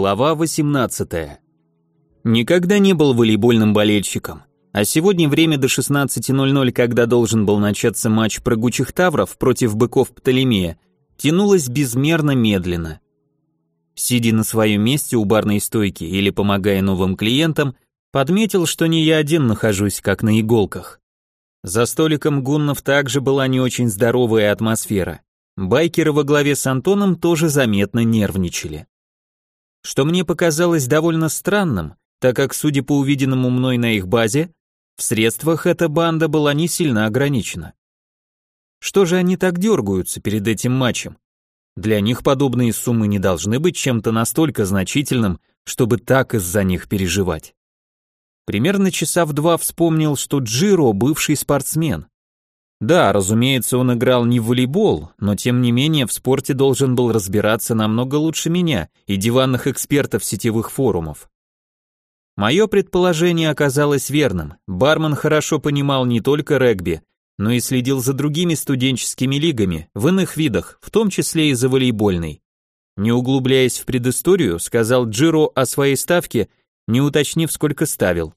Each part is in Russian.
Глава 18. Никогда не был волейбольным болельщиком. А сегодня время до 16.00, когда должен был начаться матч прыгучих тавров против быков Птолемея, тянулось безмерно медленно. Сидя на своем месте у барной стойки или помогая новым клиентам, подметил, что не я один нахожусь, как на иголках. За столиком гуннов также была не очень здоровая атмосфера. Байкеры во главе с Антоном тоже заметно нервничали что мне показалось довольно странным, так как, судя по увиденному мной на их базе, в средствах эта банда была не сильно ограничена. Что же они так дергаются перед этим матчем? Для них подобные суммы не должны быть чем-то настолько значительным, чтобы так из-за них переживать. Примерно часа в два вспомнил, что Джиро бывший спортсмен. Да, разумеется, он играл не в волейбол, но тем не менее в спорте должен был разбираться намного лучше меня и диванных экспертов сетевых форумов. Мое предположение оказалось верным. Бармен хорошо понимал не только регби, но и следил за другими студенческими лигами в иных видах, в том числе и за волейбольной. Не углубляясь в предысторию, сказал Джиро о своей ставке, не уточнив, сколько ставил.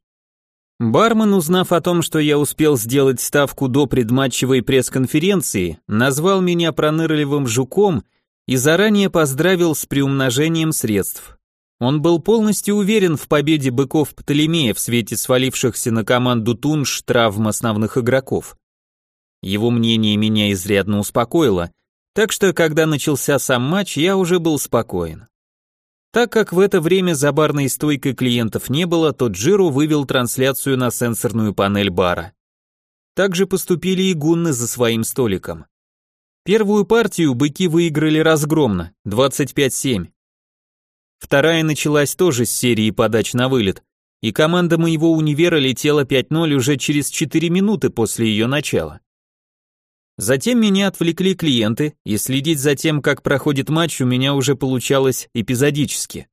Бармен, узнав о том, что я успел сделать ставку до предматчевой пресс-конференции, назвал меня пронырливым жуком и заранее поздравил с приумножением средств. Он был полностью уверен в победе быков Птолемея в свете свалившихся на команду Тунш травм основных игроков. Его мнение меня изрядно успокоило, так что когда начался сам матч, я уже был спокоен. Так как в это время за барной стойкой клиентов не было, то Джиро вывел трансляцию на сенсорную панель бара. Также поступили и гунны за своим столиком. Первую партию быки выиграли разгромно, 25-7. Вторая началась тоже с серии подач на вылет, и команда моего универа летела 5-0 уже через 4 минуты после ее начала. Затем меня отвлекли клиенты, и следить за тем, как проходит матч, у меня уже получалось эпизодически.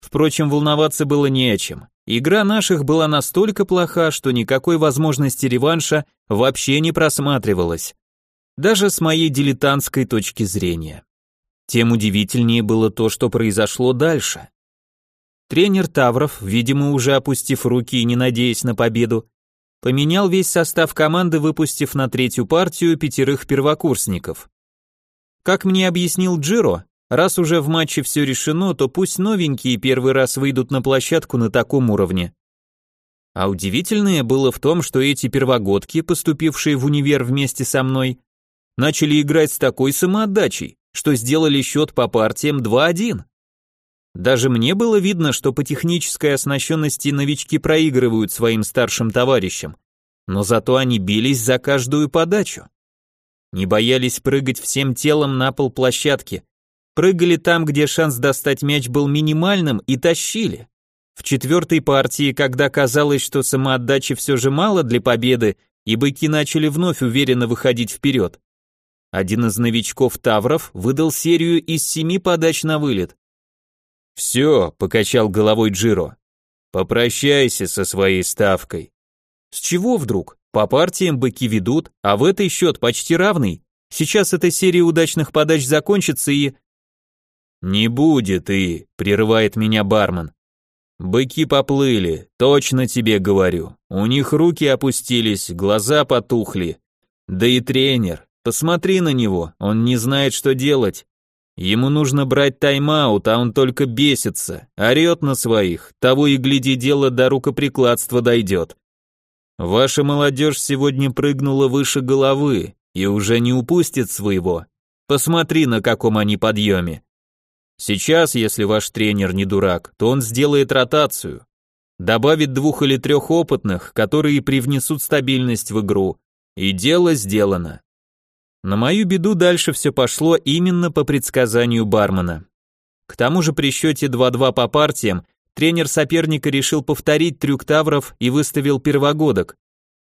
Впрочем, волноваться было не о чем. Игра наших была настолько плоха, что никакой возможности реванша вообще не просматривалась. Даже с моей дилетантской точки зрения. Тем удивительнее было то, что произошло дальше. Тренер Тавров, видимо, уже опустив руки и не надеясь на победу, поменял весь состав команды, выпустив на третью партию пятерых первокурсников. Как мне объяснил Джиро, раз уже в матче все решено, то пусть новенькие первый раз выйдут на площадку на таком уровне. А удивительное было в том, что эти первогодки, поступившие в универ вместе со мной, начали играть с такой самоотдачей, что сделали счет по партиям 2-1. Даже мне было видно, что по технической оснащенности новички проигрывают своим старшим товарищам, но зато они бились за каждую подачу. Не боялись прыгать всем телом на пол площадки, прыгали там, где шанс достать мяч был минимальным и тащили. В четвертой партии, когда казалось, что самоотдачи все же мало для победы, и быки начали вновь уверенно выходить вперед. Один из новичков Тавров выдал серию из семи подач на вылет. «Все», — покачал головой Джиро. «Попрощайся со своей ставкой». «С чего вдруг? По партиям быки ведут, а в этой счет почти равный. Сейчас эта серия удачных подач закончится и...» «Не будет и...» — прерывает меня бармен. «Быки поплыли, точно тебе говорю. У них руки опустились, глаза потухли. Да и тренер, посмотри на него, он не знает, что делать. Ему нужно брать тайм-аут, а он только бесится, орет на своих, того и гляди дело до рукоприкладства дойдет. Ваша молодежь сегодня прыгнула выше головы и уже не упустит своего. Посмотри, на каком они подъеме. Сейчас, если ваш тренер не дурак, то он сделает ротацию. Добавит двух или трех опытных, которые привнесут стабильность в игру. И дело сделано. На мою беду дальше все пошло именно по предсказанию бармена. К тому же при счете 2-2 по партиям тренер соперника решил повторить трюк Тавров и выставил первогодок.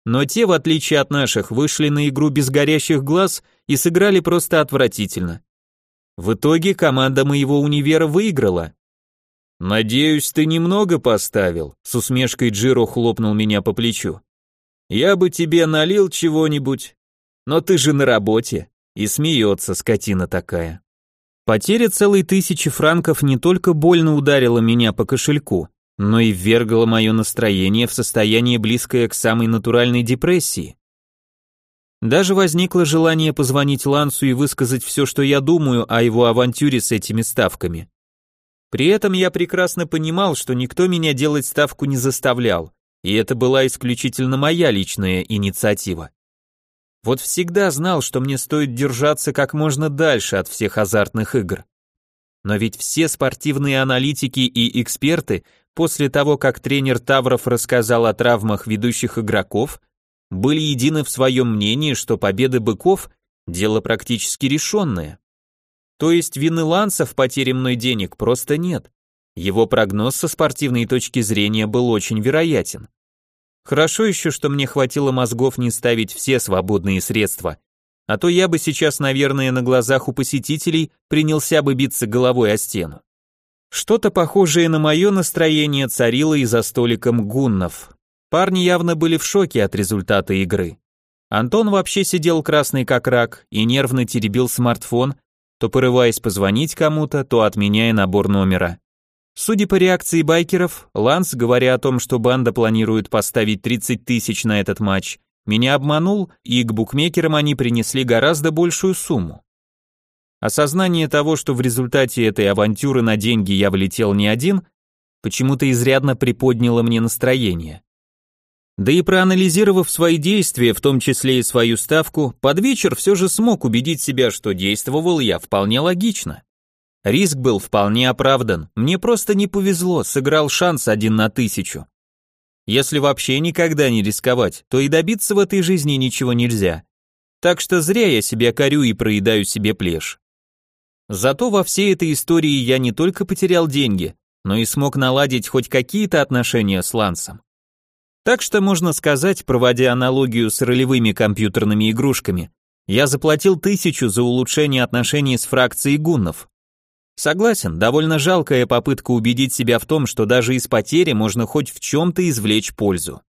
Но те, в отличие от наших, вышли на игру без горящих глаз и сыграли просто отвратительно. В итоге команда моего универа выиграла. «Надеюсь, ты немного поставил», — с усмешкой Джиро хлопнул меня по плечу. «Я бы тебе налил чего-нибудь, но ты же на работе. И смеется скотина такая. Потеря целой тысячи франков не только больно ударила меня по кошельку, но и ввергла мое настроение в состояние близкое к самой натуральной депрессии. Даже возникло желание позвонить Лансу и высказать все, что я думаю о его авантюре с этими ставками. При этом я прекрасно понимал, что никто меня делать ставку не заставлял, и это была исключительно моя личная инициатива. Вот всегда знал, что мне стоит держаться как можно дальше от всех азартных игр. Но ведь все спортивные аналитики и эксперты после того, как тренер Тавров рассказал о травмах ведущих игроков, были едины в своем мнении, что победы быков – дело практически решенное. То есть вины Ланса в потере мной денег просто нет. Его прогноз со спортивной точки зрения был очень вероятен. Хорошо еще, что мне хватило мозгов не ставить все свободные средства, а то я бы сейчас, наверное, на глазах у посетителей принялся бы биться головой о стену. Что-то похожее на мое настроение царило и за столиком гуннов. Парни явно были в шоке от результата игры. Антон вообще сидел красный как рак и нервно теребил смартфон, то порываясь позвонить кому-то, то отменяя набор номера. Судя по реакции байкеров, Ланс, говоря о том, что банда планирует поставить 30 тысяч на этот матч, меня обманул, и к букмекерам они принесли гораздо большую сумму. Осознание того, что в результате этой авантюры на деньги я влетел не один, почему-то изрядно приподняло мне настроение. Да и проанализировав свои действия, в том числе и свою ставку, под вечер все же смог убедить себя, что действовал я вполне логично. Риск был вполне оправдан, мне просто не повезло, сыграл шанс один на тысячу. Если вообще никогда не рисковать, то и добиться в этой жизни ничего нельзя. Так что зря я себя корю и проедаю себе плешь. Зато во всей этой истории я не только потерял деньги, но и смог наладить хоть какие-то отношения с Лансом. Так что можно сказать, проводя аналогию с ролевыми компьютерными игрушками, я заплатил тысячу за улучшение отношений с фракцией гуннов. Согласен, довольно жалкая попытка убедить себя в том, что даже из потери можно хоть в чем-то извлечь пользу.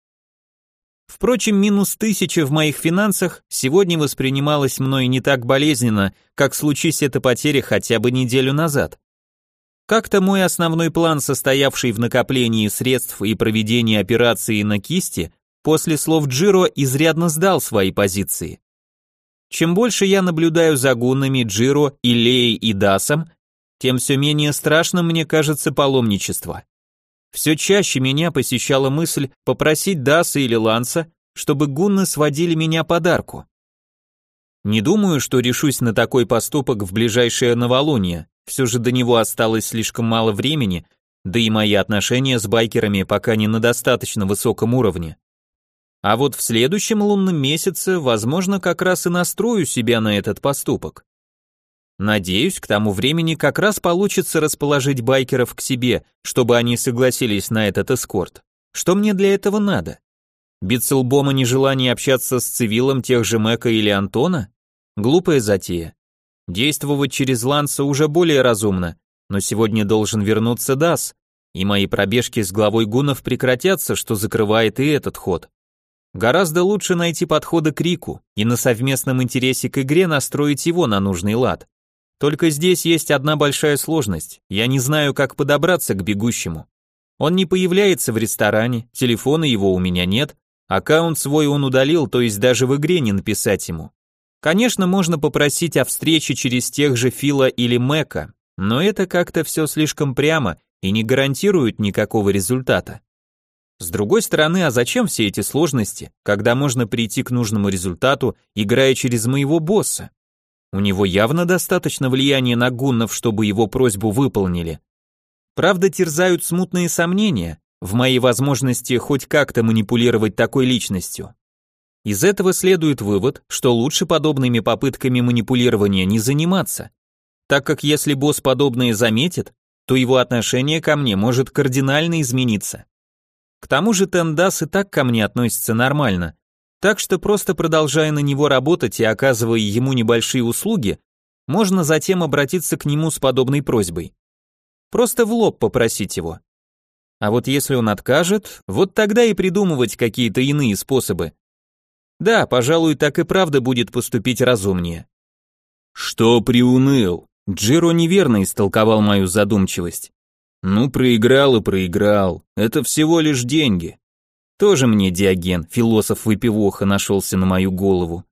Впрочем, минус тысяча в моих финансах сегодня воспринималось мной не так болезненно, как случись эта потеря хотя бы неделю назад. Как-то мой основной план, состоявший в накоплении средств и проведении операции на кисти, после слов Джиро изрядно сдал свои позиции. Чем больше я наблюдаю за гуннами Джиро, Илеей и Дасом, тем все менее страшным мне кажется паломничество. Все чаще меня посещала мысль попросить Даса или Ланса, чтобы гунны сводили меня подарку. Не думаю, что решусь на такой поступок в ближайшее новолуние, все же до него осталось слишком мало времени, да и мои отношения с байкерами пока не на достаточно высоком уровне. А вот в следующем лунном месяце, возможно, как раз и настрою себя на этот поступок. Надеюсь, к тому времени как раз получится расположить байкеров к себе, чтобы они согласились на этот эскорт. Что мне для этого надо? Биться лбом и нежелание общаться с цивилом тех же Мэка или Антона? Глупая затея. Действовать через Ланса уже более разумно, но сегодня должен вернуться Дас, и мои пробежки с главой гунов прекратятся, что закрывает и этот ход. Гораздо лучше найти подходы к Рику и на совместном интересе к игре настроить его на нужный лад. Только здесь есть одна большая сложность. Я не знаю, как подобраться к бегущему. Он не появляется в ресторане, телефона его у меня нет, аккаунт свой он удалил, то есть даже в игре не написать ему. Конечно, можно попросить о встрече через тех же Фила или Мэка, но это как-то все слишком прямо и не гарантирует никакого результата. С другой стороны, а зачем все эти сложности, когда можно прийти к нужному результату, играя через моего босса? У него явно достаточно влияния на гуннов, чтобы его просьбу выполнили. Правда, терзают смутные сомнения в моей возможности хоть как-то манипулировать такой личностью. Из этого следует вывод, что лучше подобными попытками манипулирования не заниматься, так как если босс подобное заметит, то его отношение ко мне может кардинально измениться. К тому же Тендас и так ко мне относится нормально, так что просто продолжая на него работать и оказывая ему небольшие услуги, можно затем обратиться к нему с подобной просьбой. Просто в лоб попросить его. А вот если он откажет, вот тогда и придумывать какие-то иные способы. Да, пожалуй, так и правда будет поступить разумнее. Что приуныл? Джиро неверно истолковал мою задумчивость. Ну, проиграл и проиграл. Это всего лишь деньги. Тоже мне Диоген, философ-выпивоха, нашелся на мою голову.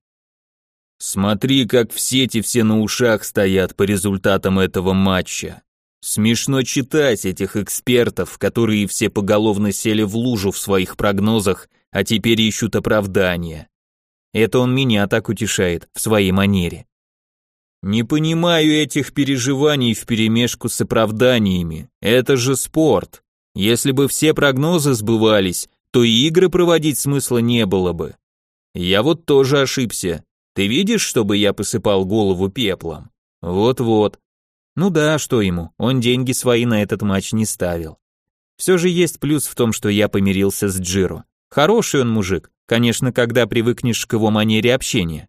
Смотри, как в сети все на ушах стоят по результатам этого матча. Смешно читать этих экспертов, которые все поголовно сели в лужу в своих прогнозах, а теперь ищут оправдания. Это он меня так утешает, в своей манере. Не понимаю этих переживаний вперемешку с оправданиями. Это же спорт. Если бы все прогнозы сбывались, то и игры проводить смысла не было бы. Я вот тоже ошибся. Ты видишь, чтобы я посыпал голову пеплом? Вот-вот. Ну да, что ему, он деньги свои на этот матч не ставил. Все же есть плюс в том, что я помирился с Джиро. Хороший он мужик, конечно, когда привыкнешь к его манере общения.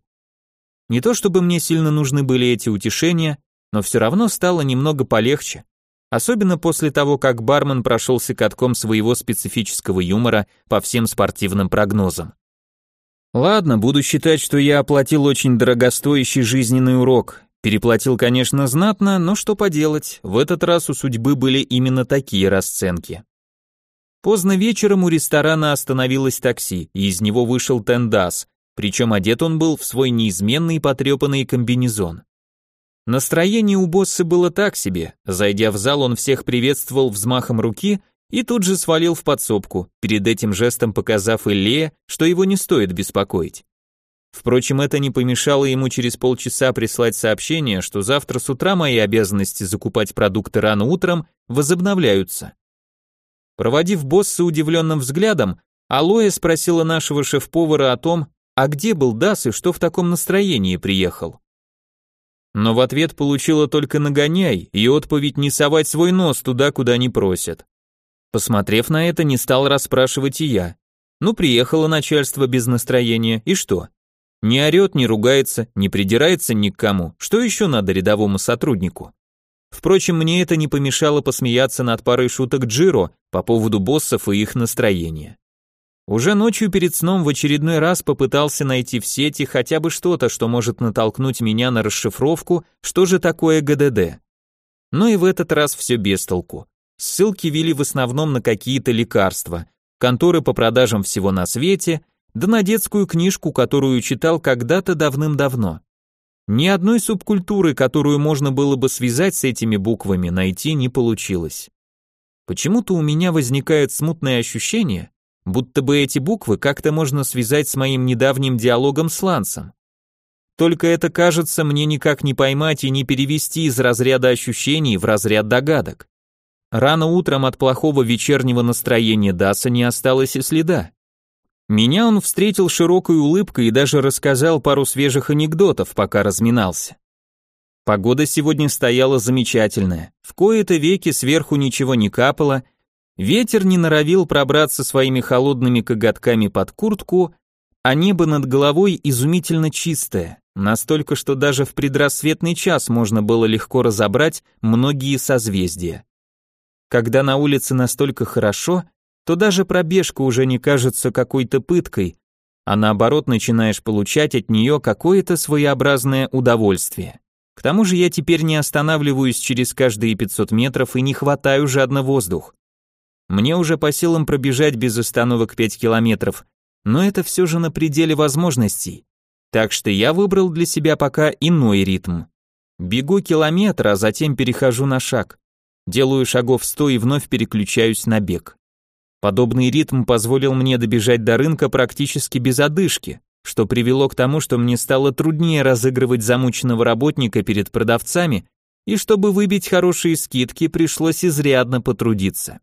Не то чтобы мне сильно нужны были эти утешения, но все равно стало немного полегче. Особенно после того, как бармен прошелся катком своего специфического юмора по всем спортивным прогнозам. Ладно, буду считать, что я оплатил очень дорогостоящий жизненный урок. Переплатил, конечно, знатно, но что поделать, в этот раз у судьбы были именно такие расценки. Поздно вечером у ресторана остановилось такси, и из него вышел Тендас, причем одет он был в свой неизменный потрепанный комбинезон. Настроение у босса было так себе. Зайдя в зал, он всех приветствовал взмахом руки и тут же свалил в подсобку, перед этим жестом показав Илье, что его не стоит беспокоить. Впрочем, это не помешало ему через полчаса прислать сообщение, что завтра с утра мои обязанности закупать продукты рано утром возобновляются. Проводив босса удивленным взглядом, Алоэ спросила нашего шеф-повара о том, а где был Дас и что в таком настроении приехал но в ответ получила только нагоняй и отповедь не совать свой нос туда, куда не просят. Посмотрев на это, не стал расспрашивать и я. Ну, приехало начальство без настроения, и что? Не орет, не ругается, не придирается ни к кому. Что еще надо рядовому сотруднику? Впрочем, мне это не помешало посмеяться над парой шуток Джиро по поводу боссов и их настроения. Уже ночью перед сном в очередной раз попытался найти в сети хотя бы что-то, что может натолкнуть меня на расшифровку, что же такое ГДД. Но и в этот раз все без толку. Ссылки вели в основном на какие-то лекарства, конторы по продажам всего на свете, да на детскую книжку, которую читал когда-то давным-давно. Ни одной субкультуры, которую можно было бы связать с этими буквами, найти не получилось. Почему-то у меня возникает смутное ощущение, будто бы эти буквы как-то можно связать с моим недавним диалогом с Лансом. Только это кажется мне никак не поймать и не перевести из разряда ощущений в разряд догадок. Рано утром от плохого вечернего настроения Даса не осталось и следа. Меня он встретил широкой улыбкой и даже рассказал пару свежих анекдотов, пока разминался. Погода сегодня стояла замечательная. В кои-то веки сверху ничего не капало, Ветер не норовил пробраться своими холодными коготками под куртку, а небо над головой изумительно чистое, настолько, что даже в предрассветный час можно было легко разобрать многие созвездия. Когда на улице настолько хорошо, то даже пробежка уже не кажется какой-то пыткой, а наоборот начинаешь получать от нее какое-то своеобразное удовольствие. К тому же я теперь не останавливаюсь через каждые 500 метров и не хватаю жадно воздух. Мне уже по силам пробежать без остановок 5 километров, но это все же на пределе возможностей. Так что я выбрал для себя пока иной ритм. Бегу километр, а затем перехожу на шаг. Делаю шагов 100 и вновь переключаюсь на бег. Подобный ритм позволил мне добежать до рынка практически без одышки, что привело к тому, что мне стало труднее разыгрывать замученного работника перед продавцами, и чтобы выбить хорошие скидки, пришлось изрядно потрудиться.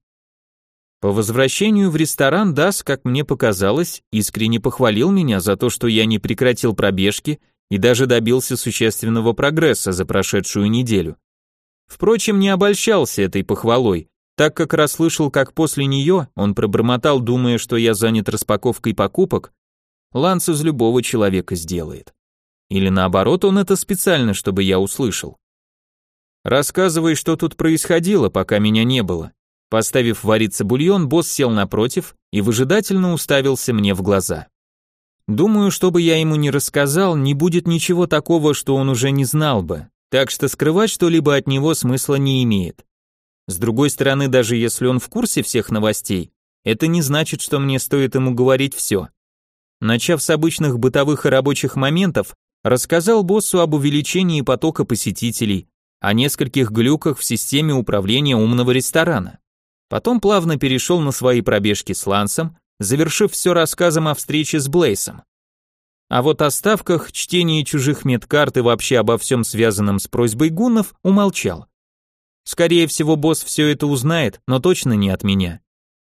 По возвращению в ресторан Дас, как мне показалось, искренне похвалил меня за то, что я не прекратил пробежки и даже добился существенного прогресса за прошедшую неделю. Впрочем, не обольщался этой похвалой, так как расслышал, как после нее он пробормотал, думая, что я занят распаковкой покупок, Ланс из любого человека сделает. Или наоборот, он это специально, чтобы я услышал. Рассказывай, что тут происходило, пока меня не было. Поставив вариться бульон, босс сел напротив и выжидательно уставился мне в глаза. Думаю, что бы я ему не рассказал, не будет ничего такого, что он уже не знал бы. Так что скрывать что-либо от него смысла не имеет. С другой стороны, даже если он в курсе всех новостей, это не значит, что мне стоит ему говорить все. Начав с обычных бытовых и рабочих моментов, рассказал боссу об увеличении потока посетителей, о нескольких глюках в системе управления умного ресторана. Потом плавно перешел на свои пробежки с Лансом, завершив все рассказом о встрече с Блейсом. А вот о ставках, чтении чужих медкарт и вообще обо всем связанном с просьбой гуннов умолчал. Скорее всего, босс все это узнает, но точно не от меня.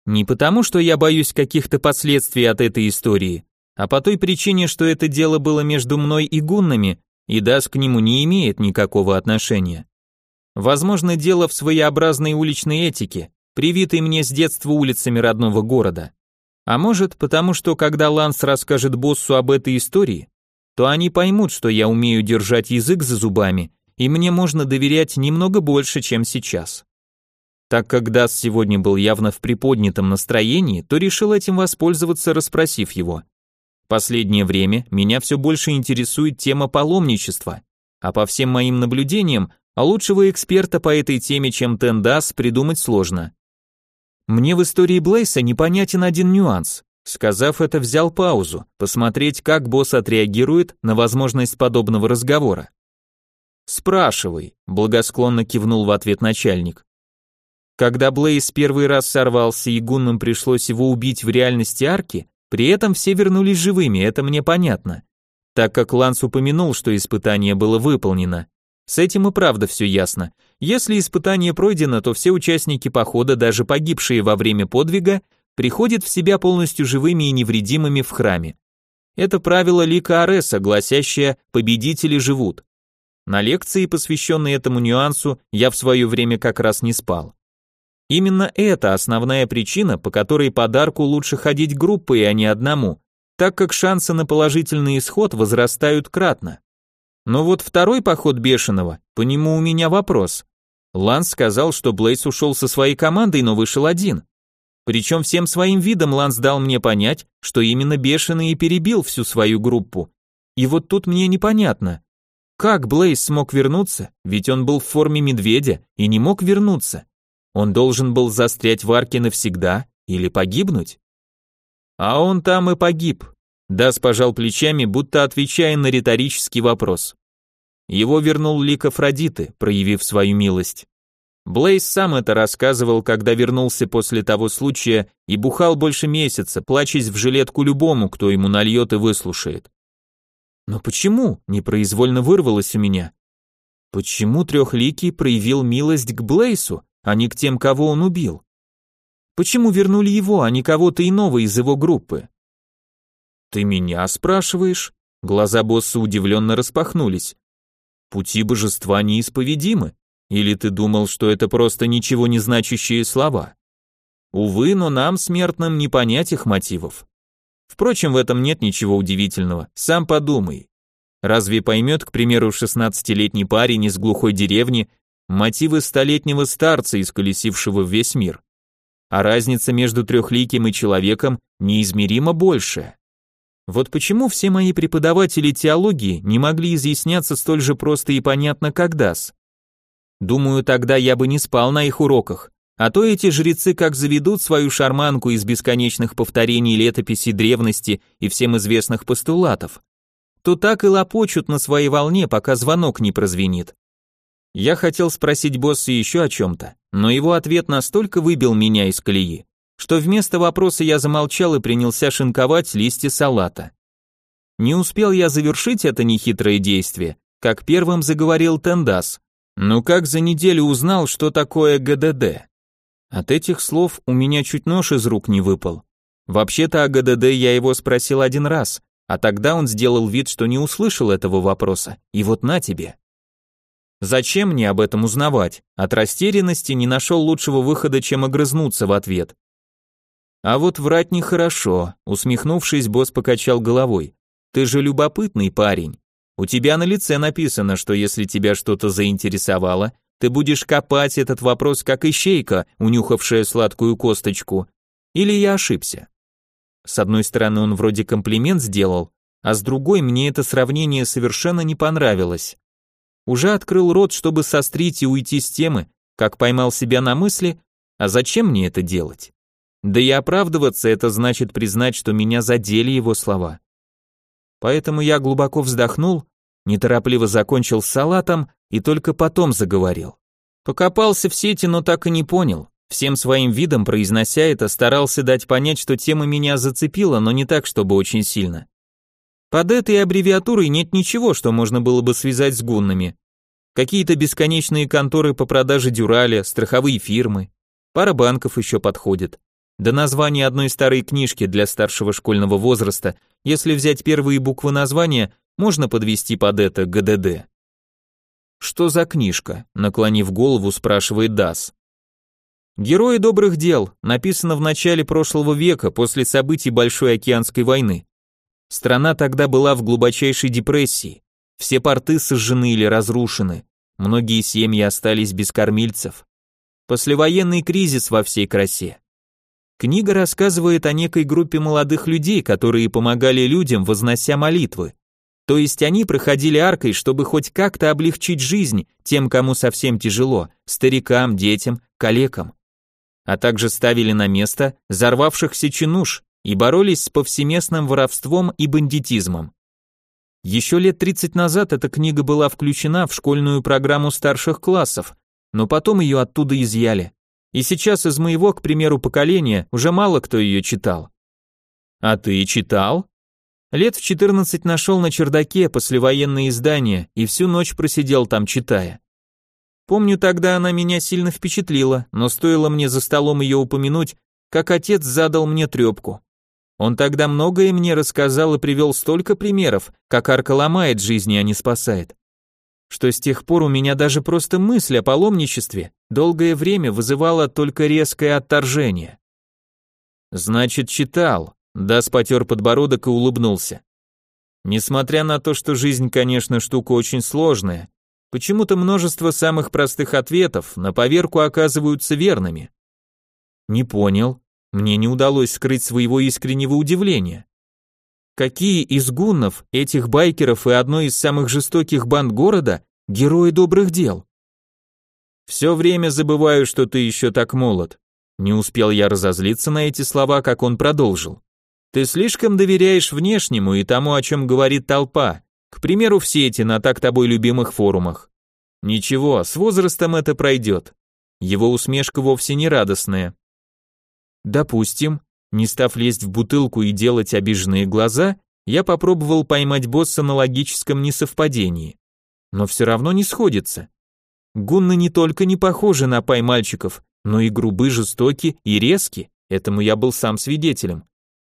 Не потому, что я боюсь каких-то последствий от этой истории, а по той причине, что это дело было между мной и гуннами, и Дас к нему не имеет никакого отношения. Возможно, дело в своеобразной уличной этике, привитой мне с детства улицами родного города. А может, потому что когда Ланс расскажет боссу об этой истории, то они поймут, что я умею держать язык за зубами, и мне можно доверять немного больше, чем сейчас. Так как Дас сегодня был явно в приподнятом настроении, то решил этим воспользоваться, расспросив его. Последнее время меня все больше интересует тема паломничества, а по всем моим наблюдениям, а лучшего эксперта по этой теме, чем Тендас, придумать сложно. Мне в истории Блейса непонятен один нюанс. Сказав это, взял паузу, посмотреть, как босс отреагирует на возможность подобного разговора. «Спрашивай», — благосклонно кивнул в ответ начальник. Когда Блейс первый раз сорвался и гуннам пришлось его убить в реальности арки, при этом все вернулись живыми, это мне понятно. Так как Ланс упомянул, что испытание было выполнено. С этим и правда все ясно. Если испытание пройдено, то все участники похода, даже погибшие во время подвига, приходят в себя полностью живыми и невредимыми в храме. Это правило Лика Ареса, гласящее «победители живут». На лекции, посвященной этому нюансу, я в свое время как раз не спал. Именно это основная причина, по которой подарку лучше ходить группой, а не одному, так как шансы на положительный исход возрастают кратно. Но вот второй поход Бешеного, по нему у меня вопрос. Ланс сказал, что Блейс ушел со своей командой, но вышел один. Причем всем своим видом Ланс дал мне понять, что именно Бешеный и перебил всю свою группу. И вот тут мне непонятно, как Блейс смог вернуться, ведь он был в форме медведя и не мог вернуться. Он должен был застрять в арке навсегда или погибнуть? А он там и погиб. Дас пожал плечами, будто отвечая на риторический вопрос. Его вернул лик Афродиты, проявив свою милость. Блейз сам это рассказывал, когда вернулся после того случая и бухал больше месяца, плачась в жилетку любому, кто ему нальет и выслушает. Но почему? Непроизвольно вырвалось у меня. Почему трехликий проявил милость к Блейсу? а не к тем, кого он убил? Почему вернули его, а не кого-то иного из его группы? Ты меня спрашиваешь? Глаза босса удивленно распахнулись. Пути божества неисповедимы. Или ты думал, что это просто ничего не значащие слова? Увы, но нам, смертным, не понять их мотивов. Впрочем, в этом нет ничего удивительного. Сам подумай. Разве поймет, к примеру, шестнадцатилетний парень из глухой деревни, мотивы столетнего старца, исколесившего весь мир. А разница между трехликим и человеком неизмеримо больше. Вот почему все мои преподаватели теологии не могли изъясняться столь же просто и понятно, как Дас. Думаю, тогда я бы не спал на их уроках, а то эти жрецы как заведут свою шарманку из бесконечных повторений летописей древности и всем известных постулатов, то так и лопочут на своей волне, пока звонок не прозвенит. Я хотел спросить босса еще о чем-то, но его ответ настолько выбил меня из колеи, что вместо вопроса я замолчал и принялся шинковать листья салата. Не успел я завершить это нехитрое действие, как первым заговорил Тендас. Ну как за неделю узнал, что такое ГДД? От этих слов у меня чуть нож из рук не выпал. Вообще-то о ГДД я его спросил один раз, а тогда он сделал вид, что не услышал этого вопроса, и вот на тебе. Зачем мне об этом узнавать? От растерянности не нашел лучшего выхода, чем огрызнуться в ответ. А вот врать нехорошо, усмехнувшись, босс покачал головой. Ты же любопытный парень. У тебя на лице написано, что если тебя что-то заинтересовало, ты будешь копать этот вопрос как ищейка, унюхавшая сладкую косточку. Или я ошибся? С одной стороны, он вроде комплимент сделал, а с другой мне это сравнение совершенно не понравилось. уже открыл рот, чтобы сострить и уйти с темы, как поймал себя на мысли, а зачем мне это делать? Да и оправдываться это значит признать, что меня задели его слова. Поэтому я глубоко вздохнул, неторопливо закончил с салатом и только потом заговорил. Покопался в сети, но так и не понял. Всем своим видом, произнося это, старался дать понять, что тема меня зацепила, но не так, чтобы очень сильно. Под этой аббревиатурой нет ничего, что можно было бы связать с гуннами. Какие-то бесконечные конторы по продаже дюраля, страховые фирмы. Пара банков еще подходит. До названия одной старой книжки для старшего школьного возраста, если взять первые буквы названия, можно подвести под это ГДД. Что за книжка? Наклонив голову, спрашивает Дас. Герои добрых дел, написано в начале прошлого века, после событий Большой океанской войны. Страна тогда была в глубочайшей депрессии. Все порты сожжены или разрушены. Многие семьи остались без кормильцев. Послевоенный кризис во всей красе. Книга рассказывает о некой группе молодых людей, которые помогали людям, вознося молитвы. То есть они проходили аркой, чтобы хоть как-то облегчить жизнь тем, кому совсем тяжело, старикам, детям, калекам. А также ставили на место взорвавшихся чинуш и боролись с повсеместным воровством и бандитизмом. Еще лет 30 назад эта книга была включена в школьную программу старших классов, но потом ее оттуда изъяли. И сейчас из моего, к примеру, поколения уже мало кто ее читал. А ты читал? Лет в 14 нашел на чердаке послевоенные издания и всю ночь просидел там, читая. Помню, тогда она меня сильно впечатлила, но стоило мне за столом ее упомянуть, как отец задал мне трепку. Он тогда многое мне рассказал и привел столько примеров, как арка ломает жизни, а не спасает. Что с тех пор у меня даже просто мысль о паломничестве долгое время вызывала только резкое отторжение. Значит, читал, Дас потер подбородок и улыбнулся. Несмотря на то, что жизнь, конечно, штука очень сложная, почему-то множество самых простых ответов на поверку оказываются верными. Не понял, мне не удалось скрыть своего искреннего удивления. Какие из гуннов, этих байкеров и одной из самых жестоких банд города, герои добрых дел? Все время забываю, что ты еще так молод. Не успел я разозлиться на эти слова, как он продолжил. Ты слишком доверяешь внешнему и тому, о чем говорит толпа, к примеру, в сети на так тобой любимых форумах. Ничего, с возрастом это пройдет. Его усмешка вовсе не радостная. Допустим, не став лезть в бутылку и делать обиженные глаза, я попробовал поймать босса на логическом несовпадении. Но все равно не сходится. Гунны не только не похожи на пай мальчиков, но и грубы, жестоки и резки, этому я был сам свидетелем.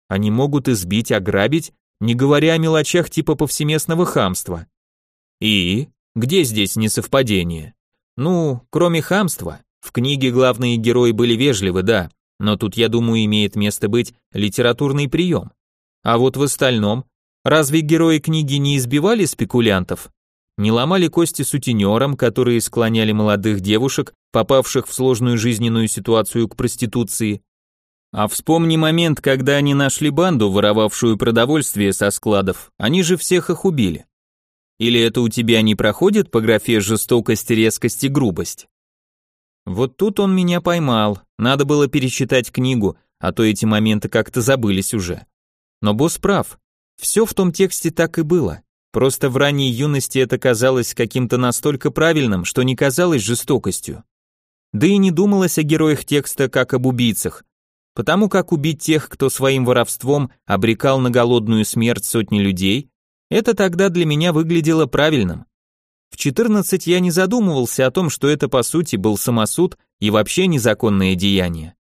Они могут избить, ограбить, не говоря о мелочах типа повсеместного хамства. И где здесь несовпадение? Ну, кроме хамства, в книге главные герои были вежливы, да, но тут, я думаю, имеет место быть литературный прием. А вот в остальном, разве герои книги не избивали спекулянтов? Не ломали кости сутенерам, которые склоняли молодых девушек, попавших в сложную жизненную ситуацию к проституции? А вспомни момент, когда они нашли банду, воровавшую продовольствие со складов, они же всех их убили. Или это у тебя не проходит по графе жестокость, резкость и грубость? Вот тут он меня поймал, надо было перечитать книгу, а то эти моменты как-то забылись уже. Но босс прав, все в том тексте так и было. Просто в ранней юности это казалось каким-то настолько правильным, что не казалось жестокостью. Да и не думалось о героях текста как об убийцах, Потому как убить тех, кто своим воровством обрекал на голодную смерть сотни людей, это тогда для меня выглядело правильным. В 14 я не задумывался о том, что это по сути был самосуд и вообще незаконное деяние.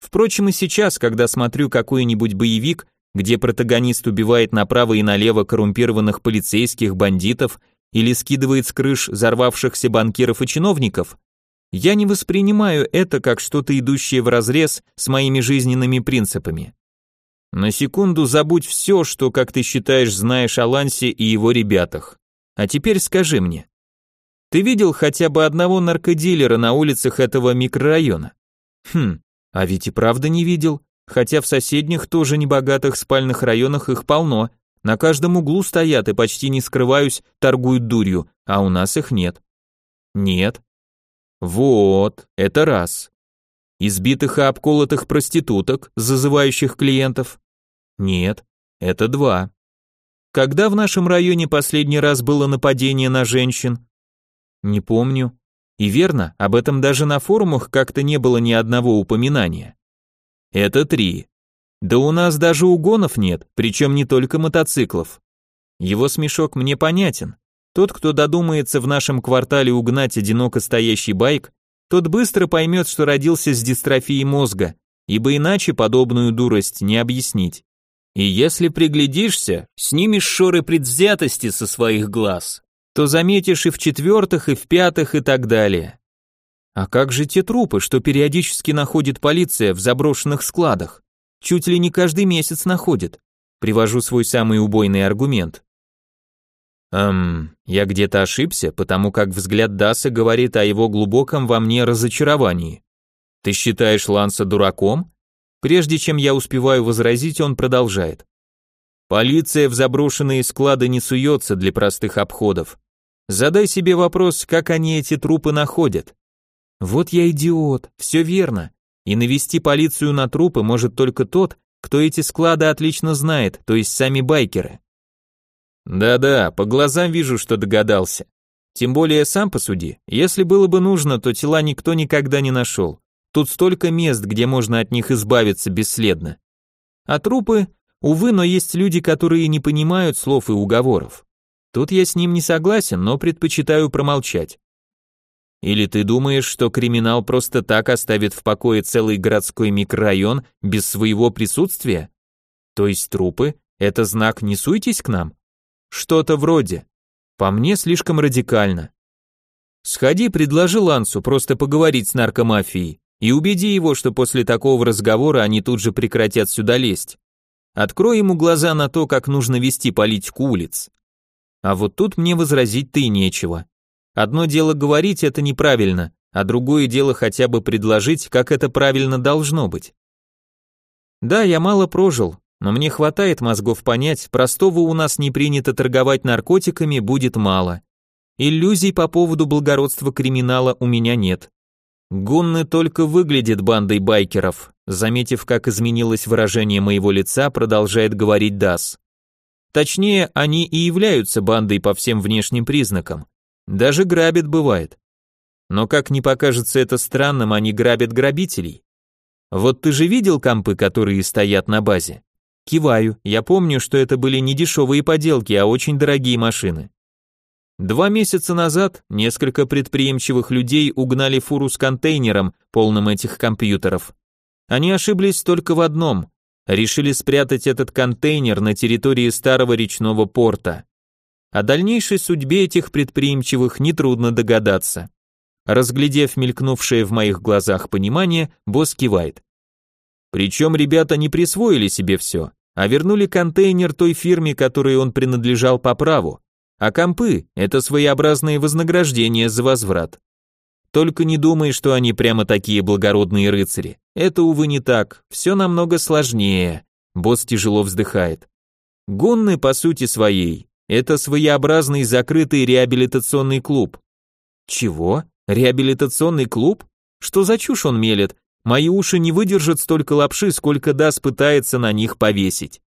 Впрочем, и сейчас, когда смотрю какой-нибудь боевик, где протагонист убивает направо и налево коррумпированных полицейских, бандитов или скидывает с крыш взорвавшихся банкиров и чиновников, я не воспринимаю это как что-то идущее вразрез с моими жизненными принципами. На секунду забудь все, что, как ты считаешь, знаешь о Лансе и его ребятах. А теперь скажи мне, ты видел хотя бы одного наркодилера на улицах этого микрорайона? Хм, а ведь и правда не видел, хотя в соседних тоже небогатых спальных районах их полно, На каждом углу стоят и почти не скрываюсь, торгуют дурью, а у нас их нет. Нет. Вот, это раз. Избитых и обколотых проституток, зазывающих клиентов? Нет, это два. Когда в нашем районе последний раз было нападение на женщин? Не помню. И верно, об этом даже на форумах как-то не было ни одного упоминания. Это три. Да у нас даже угонов нет, причем не только мотоциклов. Его смешок мне понятен. Тот, кто додумается в нашем квартале угнать одиноко стоящий байк, тот быстро поймет, что родился с дистрофией мозга, ибо иначе подобную дурость не объяснить. И если приглядишься, снимешь шоры предвзятости со своих глаз, то заметишь и в четвертых, и в пятых, и так далее. А как же те трупы, что периодически находит полиция в заброшенных складах? Чуть ли не каждый месяц находит. Привожу свой самый убойный аргумент. Эм, я где-то ошибся, потому как взгляд Даса говорит о его глубоком во мне разочаровании. Ты считаешь Ланса дураком? Прежде чем я успеваю возразить, он продолжает. Полиция в заброшенные склады не суется для простых обходов. Задай себе вопрос, как они эти трупы находят. Вот я идиот, все верно. И навести полицию на трупы может только тот, кто эти склады отлично знает, то есть сами байкеры. Да-да, по глазам вижу, что догадался. Тем более сам посуди, если было бы нужно, то тела никто никогда не нашел. Тут столько мест, где можно от них избавиться бесследно. А трупы, увы, но есть люди, которые не понимают слов и уговоров. Тут я с ним не согласен, но предпочитаю промолчать. Или ты думаешь, что криминал просто так оставит в покое целый городской микрорайон без своего присутствия? То есть трупы – это знак «не суйтесь к нам»? Что-то вроде. По мне слишком радикально. Сходи, предложи Лансу просто поговорить с наркомафией и убеди его, что после такого разговора они тут же прекратят сюда лезть. Открой ему глаза на то, как нужно вести политику улиц. А вот тут мне возразить ты нечего. Одно дело говорить это неправильно, а другое дело хотя бы предложить, как это правильно должно быть. Да, я мало прожил, но мне хватает мозгов понять, простого у нас не принято торговать наркотиками будет мало. Иллюзий по поводу благородства криминала у меня нет. Гунны только выглядит бандой байкеров, заметив, как изменилось выражение моего лица, продолжает говорить Дас. Точнее, они и являются бандой по всем внешним признакам. Даже грабят бывает. Но как не покажется это странным, они грабят грабителей. Вот ты же видел компы, которые стоят на базе? Киваю, я помню, что это были не дешевые поделки, а очень дорогие машины. Два месяца назад несколько предприимчивых людей угнали фуру с контейнером, полным этих компьютеров. Они ошиблись только в одном решили спрятать этот контейнер на территории старого речного порта. О дальнейшей судьбе этих предприимчивых нетрудно догадаться. Разглядев мелькнувшее в моих глазах понимание, босс кивает. Причем ребята не присвоили себе все, а вернули контейнер той фирме, которой он принадлежал по праву, а компы – это своеобразные вознаграждения за возврат. Только не думай, что они прямо такие благородные рыцари. Это, увы, не так. Все намного сложнее. Босс тяжело вздыхает. Гонны, по сути своей, это своеобразный закрытый реабилитационный клуб. Чего? Реабилитационный клуб? Что за чушь он мелет? Мои уши не выдержат столько лапши, сколько Дас пытается на них повесить.